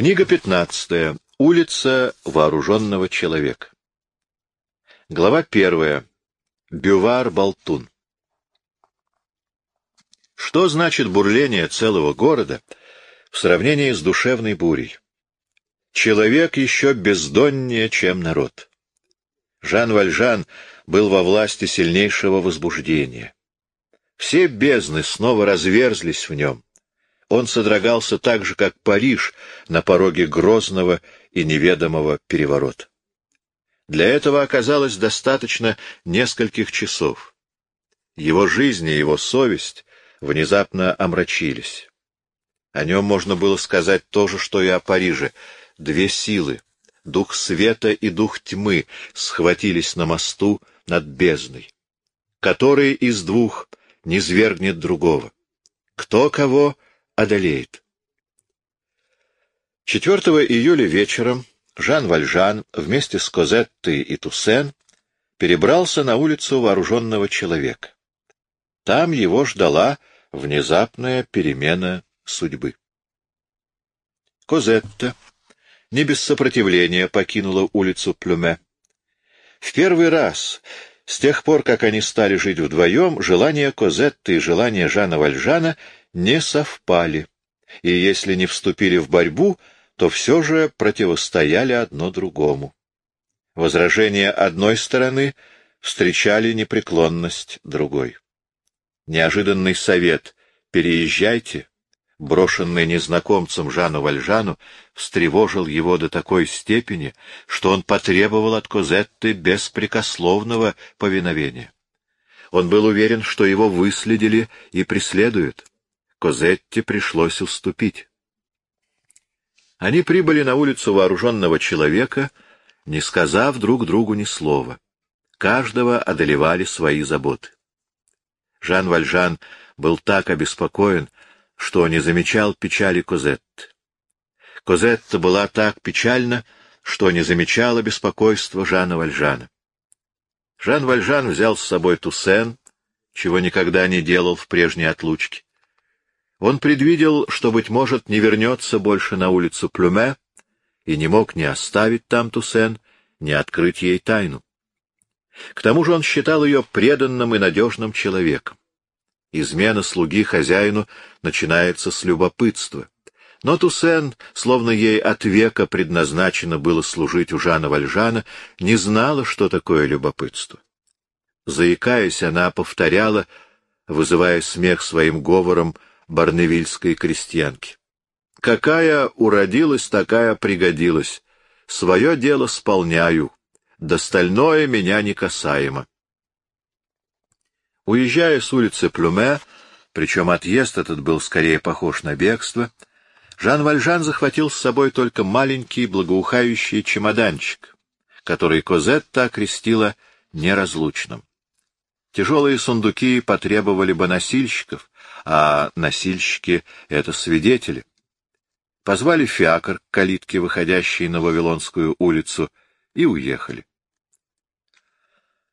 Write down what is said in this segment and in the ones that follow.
Книга пятнадцатая. Улица вооруженного человека. Глава первая. Бювар-Болтун. Что значит бурление целого города в сравнении с душевной бурей? Человек еще бездоннее, чем народ. Жан Вальжан был во власти сильнейшего возбуждения. Все бездны снова разверзлись в нем. Он содрогался так же, как Париж на пороге грозного и неведомого переворота. Для этого оказалось достаточно нескольких часов. Его жизнь и его совесть внезапно омрачились. О нем можно было сказать то же, что и о Париже. Две силы, дух света и дух тьмы, схватились на мосту над бездной. Который из двух не свергнет другого? Кто кого одолеет? 4 июля вечером Жан Вальжан вместе с Козеттой и Туссен перебрался на улицу вооруженного человека. Там его ждала внезапная перемена судьбы. Козетта не без сопротивления покинула улицу Плюме. В первый раз, с тех пор, как они стали жить вдвоем, желания Козетты и желания Жана Вальжана не совпали, и если не вступили в борьбу, то все же противостояли одно другому. Возражения одной стороны встречали непреклонность другой. Неожиданный совет «переезжайте», брошенный незнакомцем Жану Вальжану, встревожил его до такой степени, что он потребовал от Козетты беспрекословного повиновения. Он был уверен, что его выследили и преследуют. Козетте пришлось уступить. Они прибыли на улицу вооруженного человека, не сказав друг другу ни слова. Каждого одолевали свои заботы. Жан Вальжан был так обеспокоен, что не замечал печали Козетты. Козетта была так печальна, что не замечала беспокойства Жана Вальжана. Жан Вальжан взял с собой Туссен, чего никогда не делал в прежней отлучке. Он предвидел, что, быть может, не вернется больше на улицу Плюме, и не мог ни оставить там Туссен, ни открыть ей тайну. К тому же он считал ее преданным и надежным человеком. Измена слуги хозяину начинается с любопытства. Но Туссен, словно ей от века предназначено было служить у Жана Вальжана, не знала, что такое любопытство. Заикаясь, она повторяла, вызывая смех своим говором, барневильской крестьянки. Какая уродилась, такая пригодилась. Свое дело сполняю, достальное меня не касаемо. Уезжая с улицы Плюме, причем отъезд этот был скорее похож на бегство, Жан Вальжан захватил с собой только маленький благоухающий чемоданчик, который Козетта окрестила неразлучным. Тяжелые сундуки потребовали бы носильщиков, а носильщики — это свидетели. Позвали фиакр к калитке, выходящей на Вавилонскую улицу, и уехали.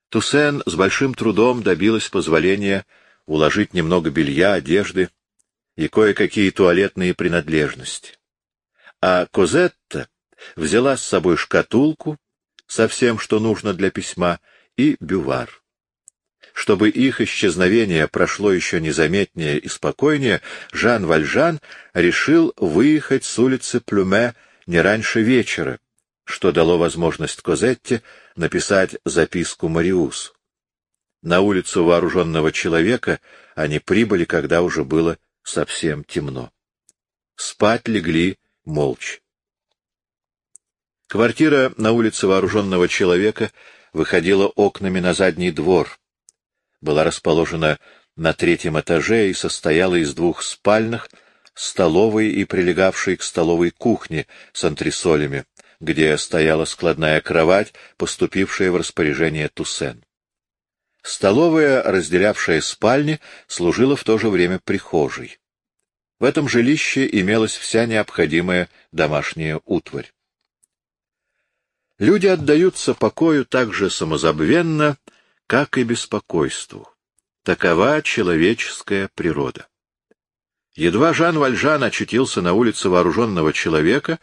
Туссен с большим трудом добилась позволения уложить немного белья, одежды и кое-какие туалетные принадлежности. А Козетта взяла с собой шкатулку со всем, что нужно для письма, и бювар. Чтобы их исчезновение прошло еще незаметнее и спокойнее, Жан Вальжан решил выехать с улицы Плюме не раньше вечера, что дало возможность Козетте написать записку Мариусу. На улицу вооруженного человека они прибыли, когда уже было совсем темно. Спать легли молча. Квартира на улице вооруженного человека выходила окнами на задний двор, была расположена на третьем этаже и состояла из двух спальных, столовой и прилегавшей к столовой кухни с антресолями, где стояла складная кровать, поступившая в распоряжение Туссен. Столовая, разделявшая спальни, служила в то же время прихожей. В этом жилище имелась вся необходимая домашняя утварь. Люди отдаются покою так же самозабвенно, как и беспокойству. Такова человеческая природа. Едва Жан Вальжан очутился на улице вооруженного человека,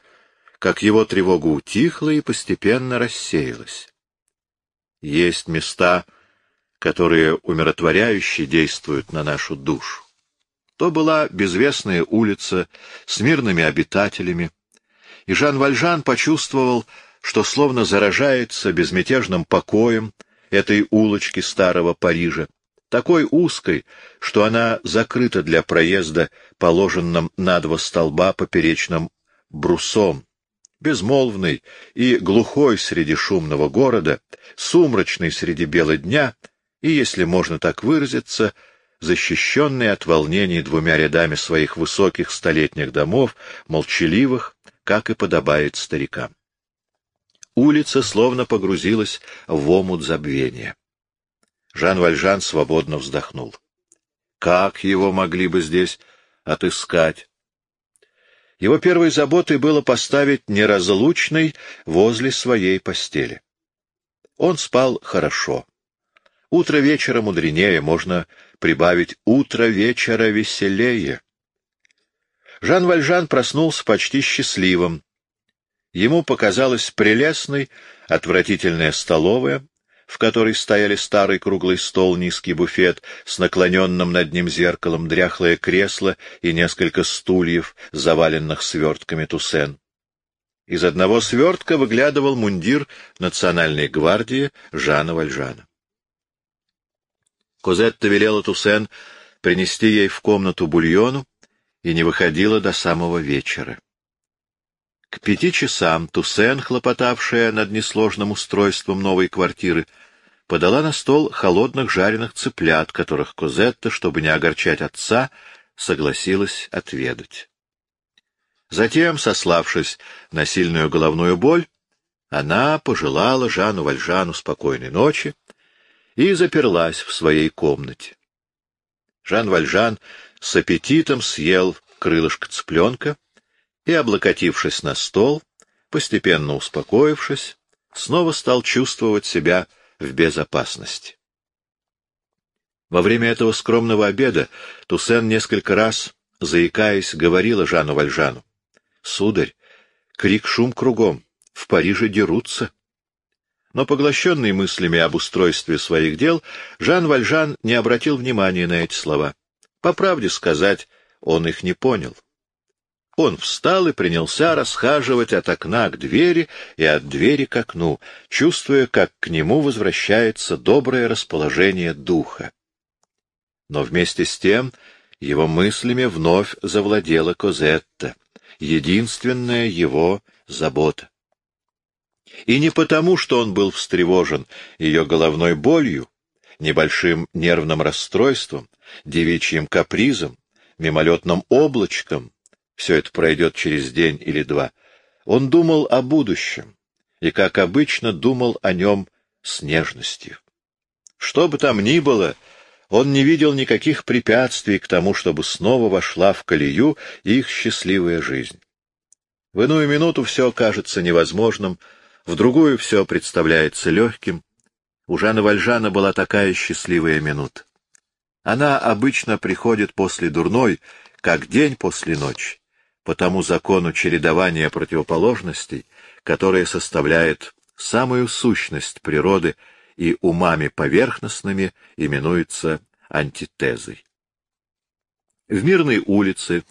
как его тревога утихла и постепенно рассеялась. Есть места, которые умиротворяюще действуют на нашу душу. То была безвестная улица с мирными обитателями, и Жан Вальжан почувствовал, что словно заражается безмятежным покоем этой улочки старого Парижа, такой узкой, что она закрыта для проезда положенным на два столба поперечным брусом, безмолвный и глухой среди шумного города, сумрачный среди бела дня и, если можно так выразиться, защищенный от волнений двумя рядами своих высоких столетних домов, молчаливых, как и подобает старикам. Улица словно погрузилась в омут забвения. Жан Вальжан свободно вздохнул. Как его могли бы здесь отыскать? Его первой заботой было поставить неразлучный возле своей постели. Он спал хорошо. Утро вечера мудренее, можно прибавить утро вечера веселее. Жан Вальжан проснулся почти счастливым. Ему показалась прелестной, отвратительная столовая, в которой стояли старый круглый стол, низкий буфет с наклоненным над ним зеркалом, дряхлое кресло и несколько стульев, заваленных свертками тусен. Из одного свертка выглядывал мундир национальной гвардии Жана Вальжана. Козетта велела Тусен принести ей в комнату бульону и не выходила до самого вечера. К пяти часам Тусен, хлопотавшая над несложным устройством новой квартиры, подала на стол холодных жареных цыплят, которых Козетта, чтобы не огорчать отца, согласилась отведать. Затем, сославшись на сильную головную боль, она пожелала Жану Вальжану спокойной ночи и заперлась в своей комнате. Жан Вальжан с аппетитом съел крылышко цыпленка и, облокотившись на стол, постепенно успокоившись, снова стал чувствовать себя в безопасности. Во время этого скромного обеда Туссен несколько раз, заикаясь, говорила Жану Вальжану. — Сударь, крик-шум кругом, в Париже дерутся. Но, поглощенный мыслями об устройстве своих дел, Жан Вальжан не обратил внимания на эти слова. По правде сказать, он их не понял. Он встал и принялся расхаживать от окна к двери и от двери к окну, чувствуя, как к нему возвращается доброе расположение духа. Но вместе с тем его мыслями вновь завладела Козетта, единственная его забота. И не потому, что он был встревожен ее головной болью, небольшим нервным расстройством, девичьим капризом, мимолетным облачком, все это пройдет через день или два, он думал о будущем и, как обычно, думал о нем с нежностью. Что бы там ни было, он не видел никаких препятствий к тому, чтобы снова вошла в колею их счастливая жизнь. В иную минуту все кажется невозможным, в другую все представляется легким. У Жана Вальжана была такая счастливая минута. Она обычно приходит после дурной, как день после ночи, по тому закону чередования противоположностей, которое составляет самую сущность природы и умами поверхностными именуется антитезой. В мирной улице,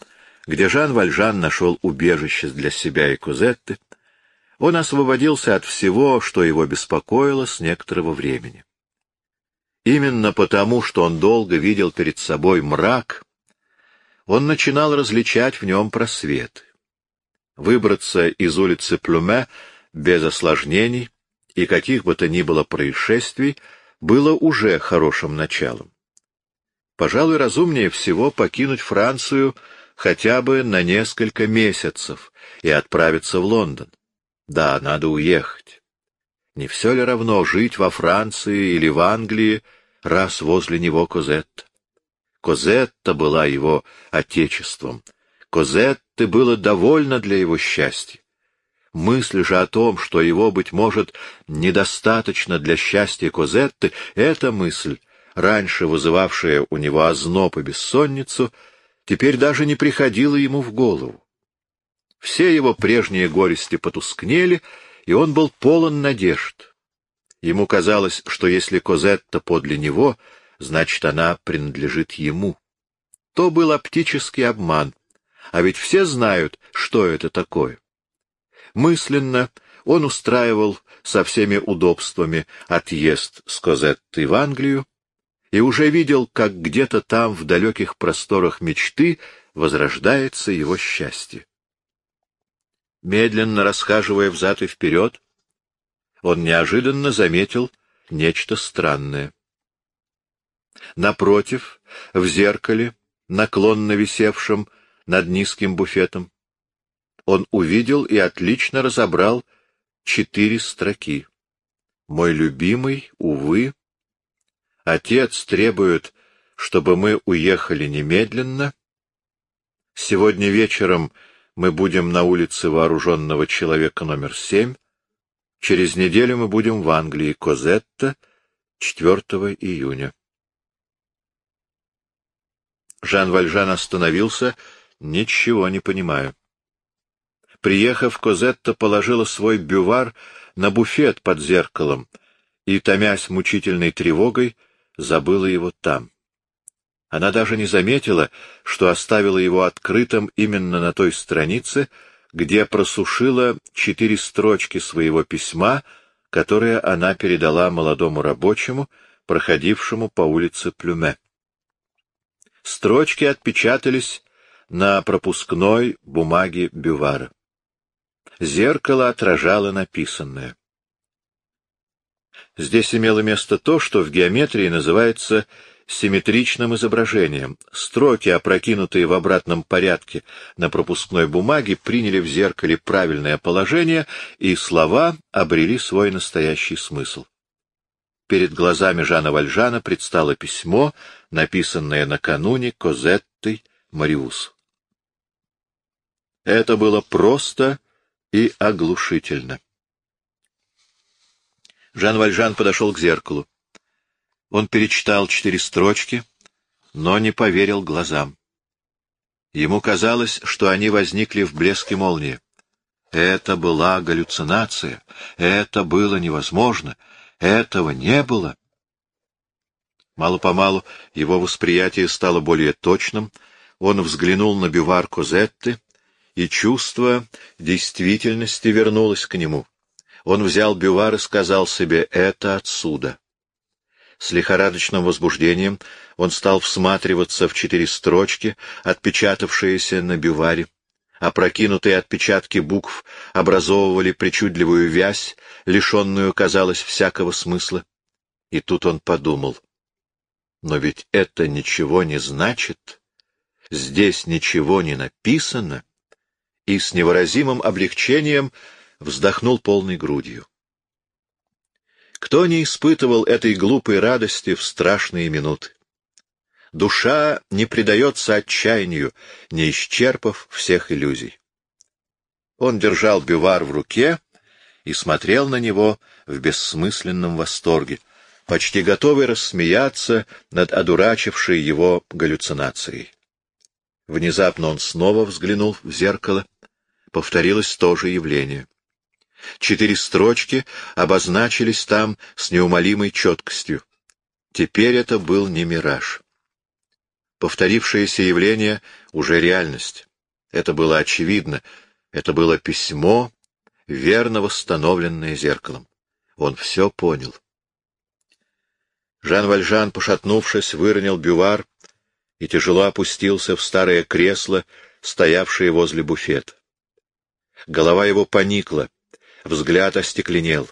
где Жан Вальжан нашел убежище для себя и Кузетты, он освободился от всего, что его беспокоило с некоторого времени. Именно потому, что он долго видел перед собой мрак, он начинал различать в нем просветы. Выбраться из улицы Плюме без осложнений и каких бы то ни было происшествий было уже хорошим началом. Пожалуй, разумнее всего покинуть Францию хотя бы на несколько месяцев и отправиться в Лондон. Да, надо уехать. Не все ли равно жить во Франции или в Англии, раз возле него Козетта? Козетта была его отечеством. Козетте было довольно для его счастья. Мысль же о том, что его, быть может, недостаточно для счастья Козетты, эта мысль, раньше вызывавшая у него озноб и бессонницу, теперь даже не приходила ему в голову. Все его прежние горести потускнели, и он был полон надежд. Ему казалось, что если Козетта подле него, значит, она принадлежит ему. То был оптический обман, а ведь все знают, что это такое. Мысленно он устраивал со всеми удобствами отъезд с Козеттой в Англию и уже видел, как где-то там, в далеких просторах мечты, возрождается его счастье. Медленно расхаживая взад и вперед, он неожиданно заметил нечто странное. Напротив, в зеркале, наклонно висевшем над низким буфетом, он увидел и отлично разобрал четыре строки. «Мой любимый, увы, отец требует, чтобы мы уехали немедленно. Сегодня вечером мы будем на улице вооруженного человека номер семь. Через неделю мы будем в Англии, Козетта, 4 июня. Жан Вальжан остановился, ничего не понимая. Приехав, Козетта положила свой бювар на буфет под зеркалом и, томясь мучительной тревогой, забыла его там. Она даже не заметила, что оставила его открытым именно на той странице, где просушила четыре строчки своего письма, которое она передала молодому рабочему, проходившему по улице Плюме. Строчки отпечатались на пропускной бумаге бювара. Зеркало отражало написанное. Здесь имело место то, что в геометрии называется симметричным изображением. Строки, опрокинутые в обратном порядке на пропускной бумаге, приняли в зеркале правильное положение, и слова обрели свой настоящий смысл. Перед глазами Жана Вальжана предстало письмо, написанное накануне Козеттой Мариус. Это было просто и оглушительно. Жан Вальжан подошел к зеркалу. Он перечитал четыре строчки, но не поверил глазам. Ему казалось, что они возникли в блеске молнии. Это была галлюцинация, это было невозможно, этого не было. Мало-помалу его восприятие стало более точным, он взглянул на бювар Козетты, и чувство действительности вернулось к нему. Он взял бювар и сказал себе «это отсюда». С лихорадочным возбуждением он стал всматриваться в четыре строчки, отпечатавшиеся на бюваре. Опрокинутые отпечатки букв образовывали причудливую вязь, лишенную, казалось, всякого смысла. И тут он подумал, но ведь это ничего не значит, здесь ничего не написано и с невыразимым облегчением вздохнул полной грудью. Кто не испытывал этой глупой радости в страшные минуты? Душа не предается отчаянию, не исчерпав всех иллюзий. Он держал бювар в руке и смотрел на него в бессмысленном восторге, почти готовый рассмеяться над одурачившей его галлюцинацией. Внезапно он снова взглянул в зеркало повторилось то же явление. Четыре строчки обозначились там с неумолимой четкостью. Теперь это был не мираж. Повторившееся явление — уже реальность. Это было очевидно. Это было письмо, верно восстановленное зеркалом. Он все понял. Жан Вальжан, пошатнувшись, выронил бювар и тяжело опустился в старое кресло, стоявшее возле буфета. Голова его поникла, взгляд остекленел,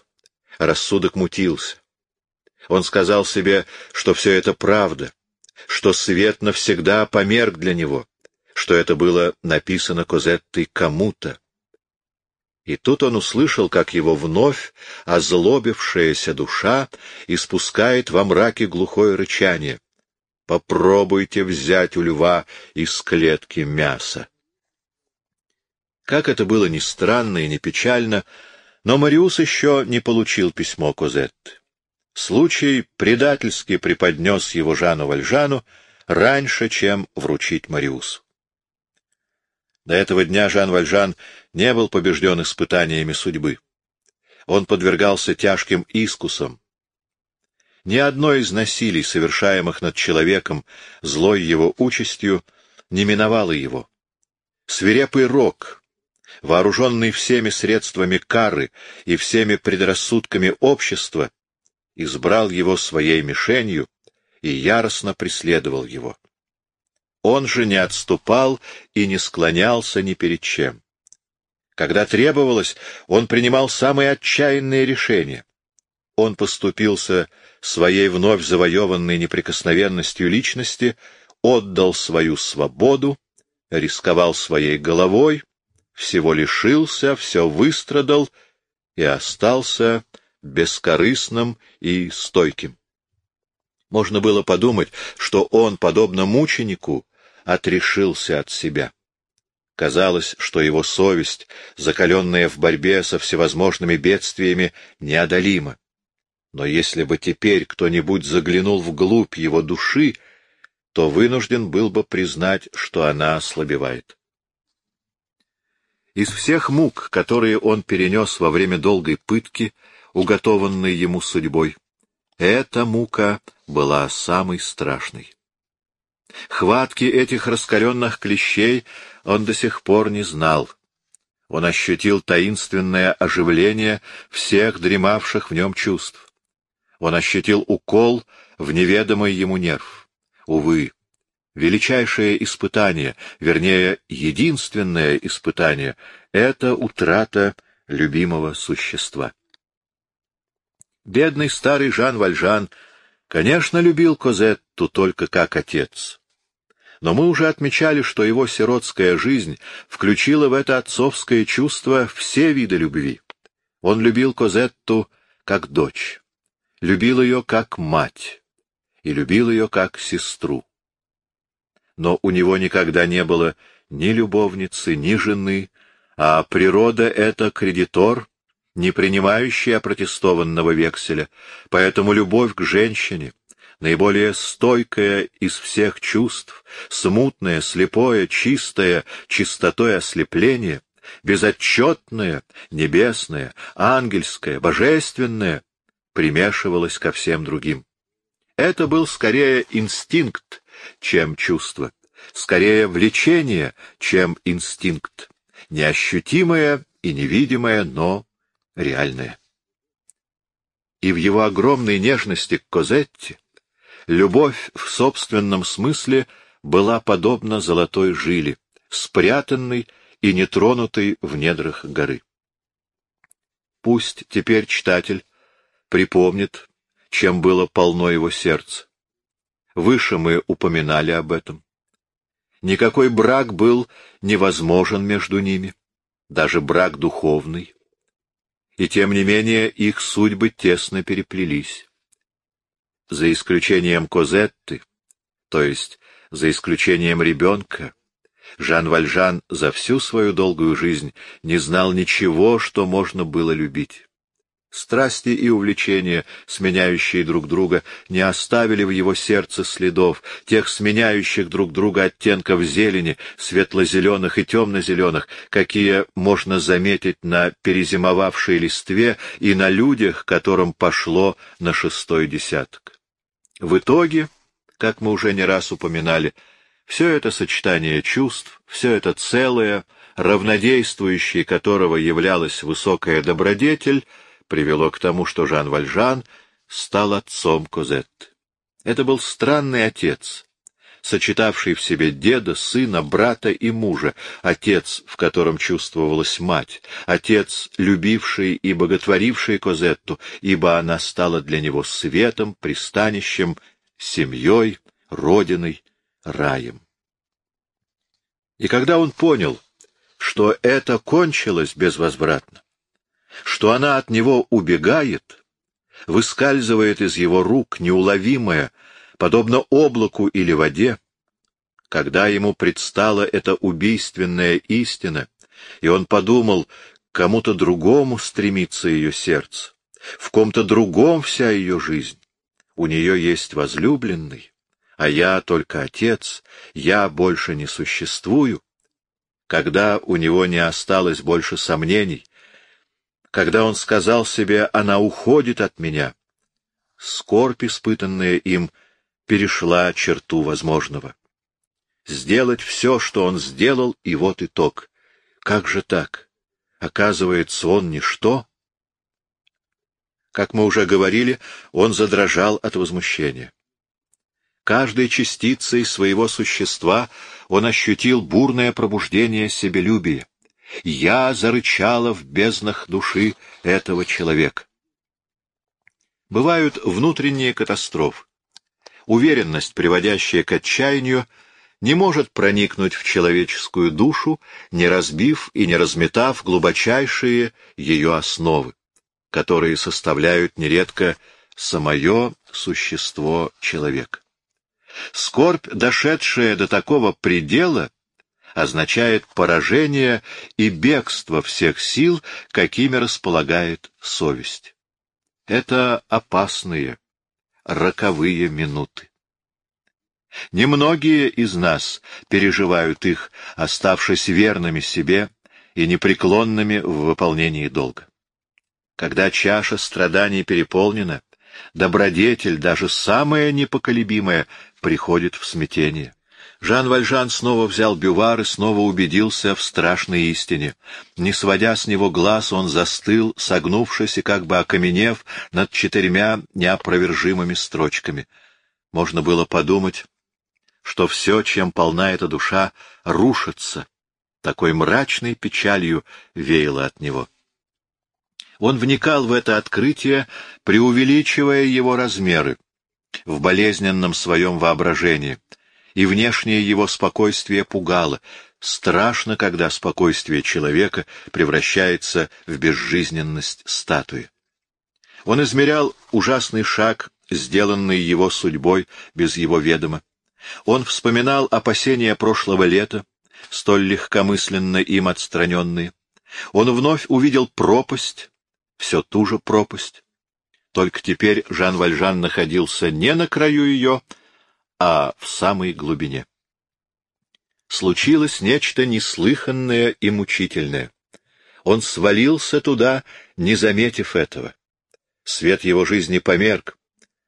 рассудок мутился. Он сказал себе, что все это правда, что свет навсегда померк для него, что это было написано Козеттой кому-то. И тут он услышал, как его вновь озлобившаяся душа испускает во мраке глухое рычание. «Попробуйте взять у льва из клетки мясо». Как это было ни странно и ни печально, но Мариус еще не получил письмо Козетты. Случай предательски преподнес его Жану Вальжану раньше, чем вручить Мариусу. До этого дня Жан Вальжан не был побежден испытаниями судьбы. Он подвергался тяжким искусам. Ни одно из насилий, совершаемых над человеком, злой его участью, не миновало его. Свирепый рок, вооруженный всеми средствами кары и всеми предрассудками общества, избрал его своей мишенью и яростно преследовал его. Он же не отступал и не склонялся ни перед чем. Когда требовалось, он принимал самые отчаянные решения. Он поступился своей вновь завоеванной неприкосновенностью личности, отдал свою свободу, рисковал своей головой, всего лишился, все выстрадал и остался бескорыстным и стойким. Можно было подумать, что он, подобно мученику, отрешился от себя. Казалось, что его совесть, закаленная в борьбе со всевозможными бедствиями, неодолима. Но если бы теперь кто-нибудь заглянул вглубь его души, то вынужден был бы признать, что она ослабевает. Из всех мук, которые он перенес во время долгой пытки, уготованной ему судьбой, эта мука была самой страшной. Хватки этих раскаленных клещей он до сих пор не знал. Он ощутил таинственное оживление всех дремавших в нем чувств. Он ощутил укол в неведомый ему нерв. Увы, величайшее испытание, вернее, единственное испытание — это утрата любимого существа. Бедный старый Жан Вальжан, конечно, любил Козетту только как отец. Но мы уже отмечали, что его сиротская жизнь включила в это отцовское чувство все виды любви. Он любил Козетту как дочь, любил ее как мать и любил ее как сестру. Но у него никогда не было ни любовницы, ни жены, а природа — это кредитор, не принимающий опротестованного векселя, поэтому любовь к женщине, наиболее стойкое из всех чувств, смутное, слепое, чистое, чистотой ослепления, безотчетное, небесное, ангельское, божественное, примешивалось ко всем другим. Это был скорее инстинкт, чем чувство, скорее влечение, чем инстинкт, неощутимое и невидимое, но реальное. И в его огромной нежности к Козетте Любовь в собственном смысле была подобна золотой жиле, спрятанной и нетронутой в недрах горы. Пусть теперь читатель припомнит, чем было полно его сердце. Выше мы упоминали об этом. Никакой брак был невозможен между ними, даже брак духовный. И тем не менее их судьбы тесно переплелись за исключением Козетты, то есть за исключением ребенка, Жан Вальжан за всю свою долгую жизнь не знал ничего, что можно было любить. Страсти и увлечения, сменяющие друг друга, не оставили в его сердце следов, тех сменяющих друг друга оттенков зелени, светло-зеленых и темно-зеленых, какие можно заметить на перезимовавшей листве и на людях, которым пошло на шестой десяток. В итоге, как мы уже не раз упоминали, все это сочетание чувств, все это целое, равнодействующее которого являлась высокая добродетель, привело к тому, что Жан Вальжан стал отцом Козетты. Это был странный отец, сочетавший в себе деда, сына, брата и мужа, отец, в котором чувствовалась мать, отец, любивший и боготворивший Козетту, ибо она стала для него светом, пристанищем, семьей, родиной, раем. И когда он понял, что это кончилось безвозвратно, что она от него убегает, выскальзывает из его рук неуловимая, подобно облаку или воде, когда ему предстала эта убийственная истина, и он подумал, кому-то другому стремится ее сердце, в ком-то другом вся ее жизнь. У нее есть возлюбленный, а я только отец, я больше не существую. когда у него не осталось больше сомнений, когда он сказал себе «она уходит от меня», скорбь, испытанная им, перешла черту возможного. Сделать все, что он сделал, и вот итог. Как же так? Оказывается, он ничто. Как мы уже говорили, он задрожал от возмущения. Каждой частицей своего существа он ощутил бурное пробуждение себелюбия. Я зарычала в безднах души этого человека. Бывают внутренние катастрофы. Уверенность, приводящая к отчаянию, не может проникнуть в человеческую душу, не разбив и не разметав глубочайшие ее основы, которые составляют нередко самое существо человека. Скорбь, дошедшая до такого предела, означает поражение и бегство всех сил, какими располагает совесть. Это опасные, роковые минуты. Немногие из нас переживают их, оставшись верными себе и непреклонными в выполнении долга. Когда чаша страданий переполнена, добродетель, даже самая непоколебимая, приходит в смятение. Жан Вальжан снова взял бювар и снова убедился в страшной истине. Не сводя с него глаз, он застыл, согнувшись и как бы окаменев над четырьмя неопровержимыми строчками. Можно было подумать, что все, чем полна эта душа, рушится. Такой мрачной печалью веяло от него. Он вникал в это открытие, преувеличивая его размеры, в болезненном своем воображении, и внешнее его спокойствие пугало. Страшно, когда спокойствие человека превращается в безжизненность статуи. Он измерял ужасный шаг, сделанный его судьбой без его ведома. Он вспоминал опасения прошлого лета, столь легкомысленно им отстраненные. Он вновь увидел пропасть, все ту же пропасть. Только теперь Жан Вальжан находился не на краю ее, а в самой глубине. Случилось нечто неслыханное и мучительное. Он свалился туда, не заметив этого. Свет его жизни померк,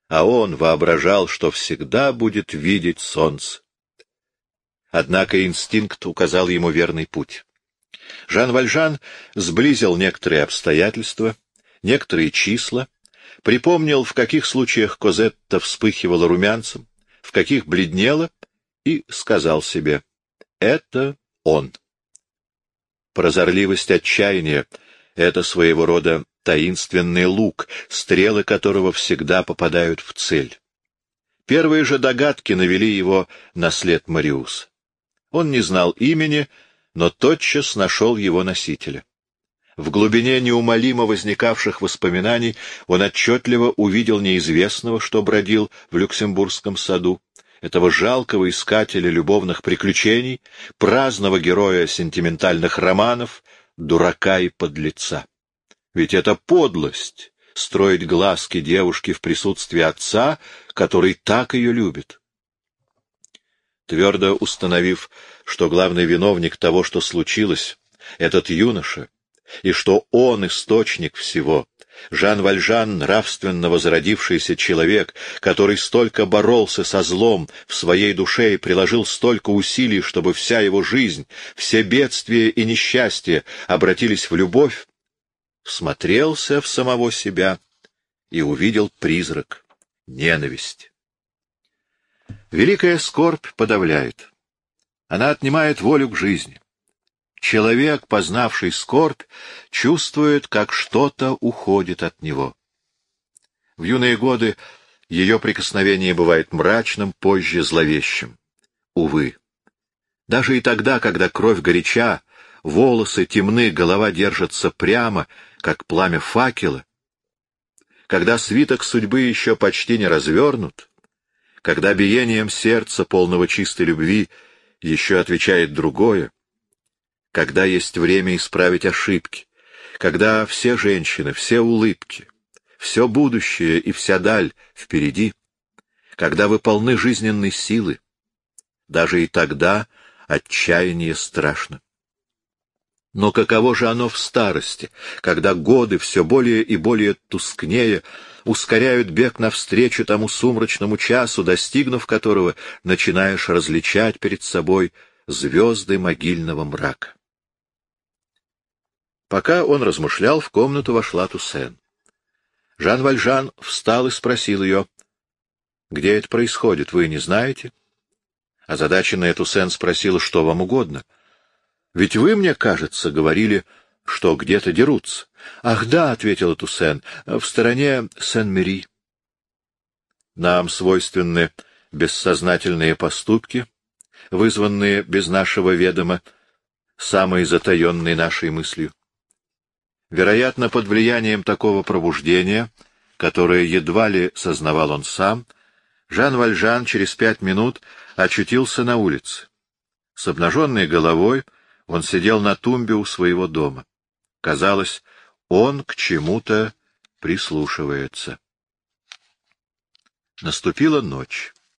а он воображал, что всегда будет видеть солнце. Однако инстинкт указал ему верный путь. Жан Вальжан сблизил некоторые обстоятельства, некоторые числа, припомнил, в каких случаях Козетта вспыхивала румянцем, каких бледнела, и сказал себе «это он». Прозорливость отчаяния — это своего рода таинственный лук, стрелы которого всегда попадают в цель. Первые же догадки навели его на след Мариуса. Он не знал имени, но тотчас нашел его носителя. В глубине неумолимо возникавших воспоминаний он отчетливо увидел неизвестного, что бродил в Люксембургском саду, этого жалкого искателя любовных приключений, праздного героя сентиментальных романов, дурака и подлеца. Ведь это подлость — строить глазки девушке в присутствии отца, который так ее любит. Твердо установив, что главный виновник того, что случилось, этот юноша, и что он источник всего, Жан Вальжан, нравственно возродившийся человек, который столько боролся со злом в своей душе и приложил столько усилий, чтобы вся его жизнь, все бедствия и несчастья обратились в любовь, всмотрелся в самого себя и увидел призрак — ненависть. Великая скорбь подавляет. Она отнимает волю к жизни. Человек, познавший скорбь, чувствует, как что-то уходит от него. В юные годы ее прикосновение бывает мрачным, позже зловещим. Увы. Даже и тогда, когда кровь горяча, волосы темны, голова держится прямо, как пламя факела, когда свиток судьбы еще почти не развернут, когда биением сердца, полного чистой любви, еще отвечает другое, когда есть время исправить ошибки, когда все женщины, все улыбки, все будущее и вся даль впереди, когда вы полны жизненной силы, даже и тогда отчаяние страшно. Но каково же оно в старости, когда годы все более и более тускнее ускоряют бег навстречу тому сумрачному часу, достигнув которого начинаешь различать перед собой звезды могильного мрака. Пока он размышлял, в комнату вошла Туссен. Жан Вальжан встал и спросил ее, «Где это происходит, вы не знаете?» Озадаченная Туссен спросила, что вам угодно. «Ведь вы, мне кажется, говорили, что где-то дерутся». «Ах да», — ответила Туссен, — «в стороне Сен-Мери». «Нам свойственны бессознательные поступки, вызванные без нашего ведома, самой затаенной нашей мыслью. Вероятно, под влиянием такого пробуждения, которое едва ли сознавал он сам, Жан Вальжан через пять минут очутился на улице. С обнаженной головой он сидел на тумбе у своего дома. Казалось, он к чему-то прислушивается. Наступила ночь.